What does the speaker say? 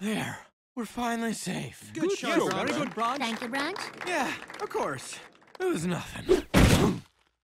There. We're finally safe. Good, Good shot, show. Bronze. Very. Thank you, Branch. Yeah, of course. It was nothing.